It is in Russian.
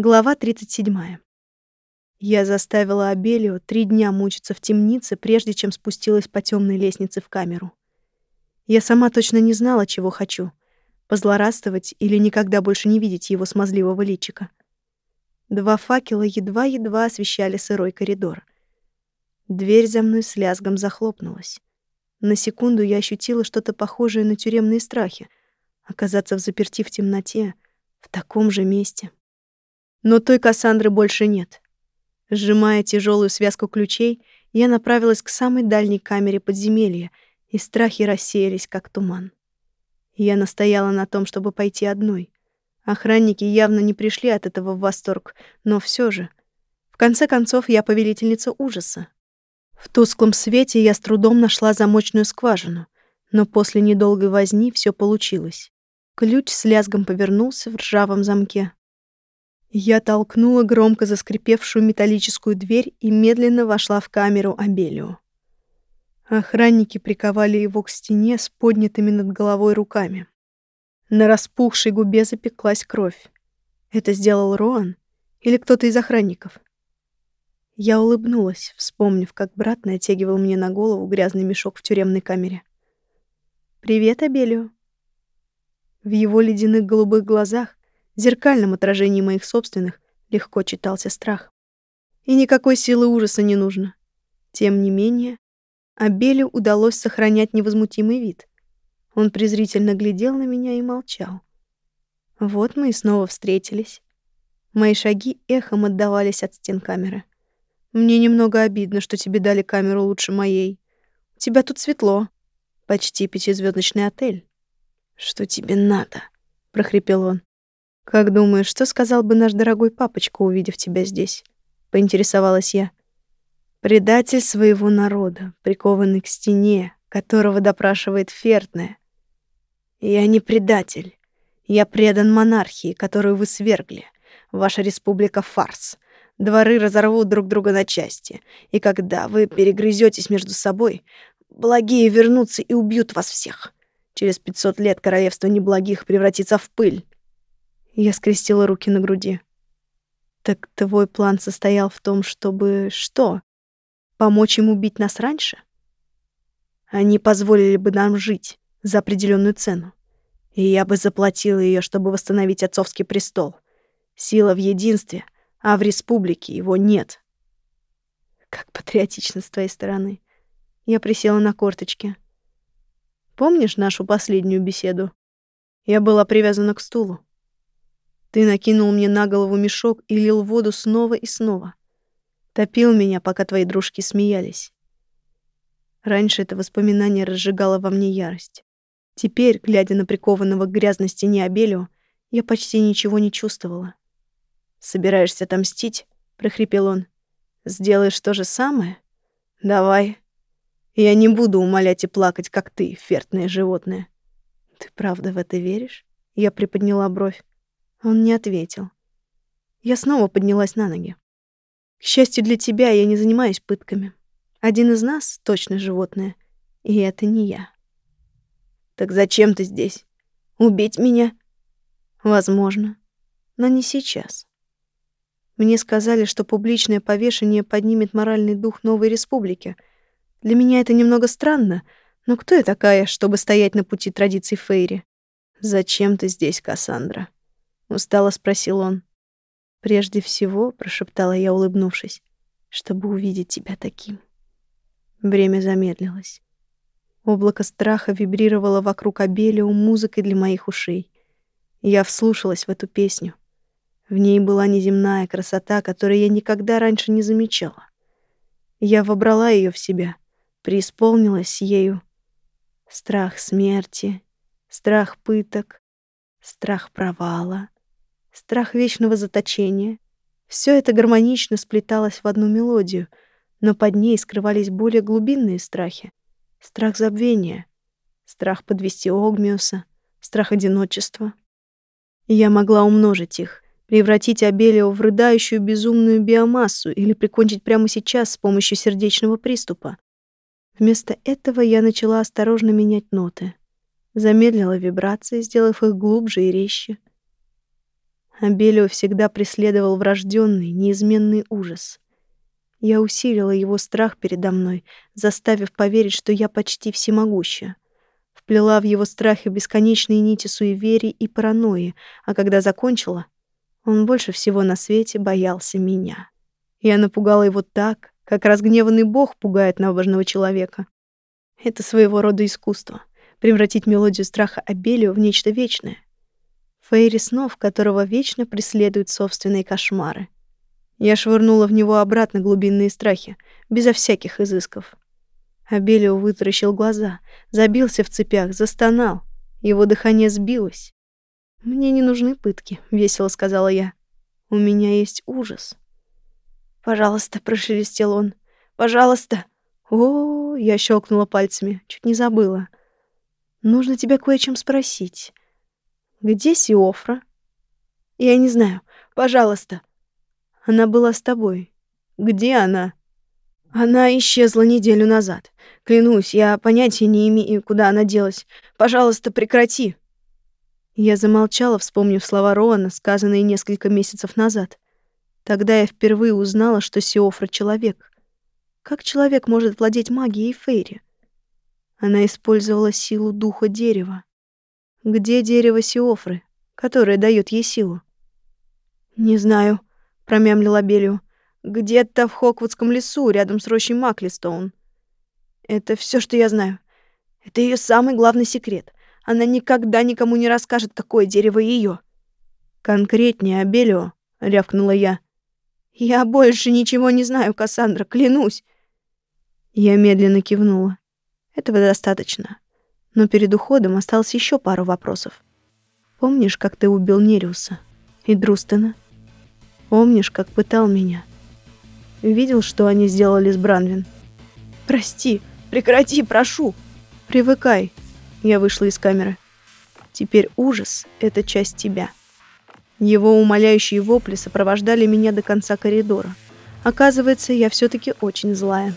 Глава 37. Я заставила Абелию три дня мучиться в темнице, прежде чем спустилась по темной лестнице в камеру. Я сама точно не знала, чего хочу — позлорадствовать или никогда больше не видеть его смазливого личика. Два факела едва-едва освещали сырой коридор. Дверь за мной с лязгом захлопнулась. На секунду я ощутила что-то похожее на тюремные страхи — оказаться в заперти в темноте, в таком же месте — но той Кассандры больше нет. Сжимая тяжелую связку ключей, я направилась к самой дальней камере подземелья, и страхи рассеялись, как туман. Я настояла на том, чтобы пойти одной. Охранники явно не пришли от этого в восторг, но все же. В конце концов, я повелительница ужаса. В тусклом свете я с трудом нашла замочную скважину, но после недолгой возни все получилось. Ключ с лязгом повернулся в ржавом замке. Я толкнула громко заскрипевшую металлическую дверь и медленно вошла в камеру Абелио. Охранники приковали его к стене с поднятыми над головой руками. На распухшей губе запеклась кровь. Это сделал Роан или кто-то из охранников? Я улыбнулась, вспомнив, как брат натягивал мне на голову грязный мешок в тюремной камере. «Привет, Абелио». В его ледяных голубых глазах зеркальном отражении моих собственных, легко читался страх. И никакой силы ужаса не нужно. Тем не менее, Абелю удалось сохранять невозмутимый вид. Он презрительно глядел на меня и молчал. Вот мы и снова встретились. Мои шаги эхом отдавались от стен камеры. Мне немного обидно, что тебе дали камеру лучше моей. У тебя тут светло. Почти пятизвездочный отель. Что тебе надо? прохрипел он. «Как думаешь, что сказал бы наш дорогой папочка, увидев тебя здесь?» — поинтересовалась я. «Предатель своего народа, прикованный к стене, которого допрашивает Фертная. Я не предатель. Я предан монархии, которую вы свергли. Ваша республика — фарс. Дворы разорвут друг друга на части. И когда вы перегрызетесь между собой, благие вернутся и убьют вас всех. Через пятьсот лет королевство неблагих превратится в пыль. Я скрестила руки на груди. Так твой план состоял в том, чтобы что? Помочь ему убить нас раньше? Они позволили бы нам жить за определенную цену. И я бы заплатила ее, чтобы восстановить отцовский престол. Сила в единстве, а в республике его нет. Как патриотично с твоей стороны. Я присела на корточки. Помнишь нашу последнюю беседу? Я была привязана к стулу. Ты накинул мне на голову мешок и лил воду снова и снова. Топил меня, пока твои дружки смеялись. Раньше это воспоминание разжигало во мне ярость. Теперь, глядя на прикованного к грязной стене я почти ничего не чувствовала. «Собираешься отомстить?» — прохрипел он. «Сделаешь то же самое? Давай. Я не буду умолять и плакать, как ты, фертное животное». «Ты правда в это веришь?» Я приподняла бровь. Он не ответил. Я снова поднялась на ноги. К счастью для тебя, я не занимаюсь пытками. Один из нас точно животное, и это не я. Так зачем ты здесь? Убить меня? Возможно, но не сейчас. Мне сказали, что публичное повешение поднимет моральный дух новой республики. Для меня это немного странно, но кто я такая, чтобы стоять на пути традиций Фейри? Зачем ты здесь, Кассандра? Устало спросил он. Прежде всего, прошептала я, улыбнувшись, чтобы увидеть тебя таким. Время замедлилось. Облако страха вибрировало вокруг Абелио музыкой для моих ушей. Я вслушалась в эту песню. В ней была неземная красота, которую я никогда раньше не замечала. Я вобрала ее в себя, преисполнилась ею. Страх смерти, страх пыток, страх провала, страх вечного заточения. Все это гармонично сплеталось в одну мелодию, но под ней скрывались более глубинные страхи. Страх забвения, страх подвести Огмиуса, страх одиночества. Я могла умножить их, превратить Абелио в рыдающую безумную биомассу или прикончить прямо сейчас с помощью сердечного приступа. Вместо этого я начала осторожно менять ноты. Замедлила вибрации, сделав их глубже и резче. Абелио всегда преследовал врожденный, неизменный ужас. Я усилила его страх передо мной, заставив поверить, что я почти всемогущая. Вплела в его страхи бесконечные нити суеверий и паранойи, а когда закончила, он больше всего на свете боялся меня. Я напугала его так, как разгневанный бог пугает наважного человека. Это своего рода искусство — превратить мелодию страха Абелио в нечто вечное. Фейри снов, которого вечно преследуют собственные кошмары. Я швырнула в него обратно глубинные страхи, безо всяких изысков. Абелио вытаращил глаза, забился в цепях, застонал. Его дыхание сбилось. «Мне не нужны пытки», — весело сказала я. «У меня есть ужас». «Пожалуйста», — прошелестел он. «Пожалуйста». О, я щелкнула пальцами, чуть не забыла. Нужно тебя кое о чем спросить. Где Сиофра? Я не знаю. Пожалуйста. Она была с тобой. Где она? Она исчезла неделю назад. Клянусь, я понятия не имею, куда она делась. Пожалуйста, прекрати. Я замолчала, вспомнив слова Роана, сказанные несколько месяцев назад. Тогда я впервые узнала, что Сиофра — человек. Как человек может владеть магией Фейри? Она использовала силу духа дерева. Где дерево Сиофры, которое дает ей силу? «Не знаю», — промямлила Белио. «Где-то в Хоквудском лесу, рядом с рощей Маклистоун. Это все, что я знаю. Это ее самый главный секрет. Она никогда никому не расскажет, какое дерево ее. «Конкретнее, Абелио», — рявкнула я. «Я больше ничего не знаю, Кассандра, клянусь». Я медленно кивнула. Этого достаточно. Но перед уходом осталось еще пару вопросов. Помнишь, как ты убил Нериуса и Друстена? Помнишь, как пытал меня? Видел, что они сделали с Бранвин? Прости, прекрати, прошу. Привыкай, я вышла из камеры. Теперь ужас — это часть тебя. Его умоляющие вопли сопровождали меня до конца коридора. Оказывается, я все таки очень злая.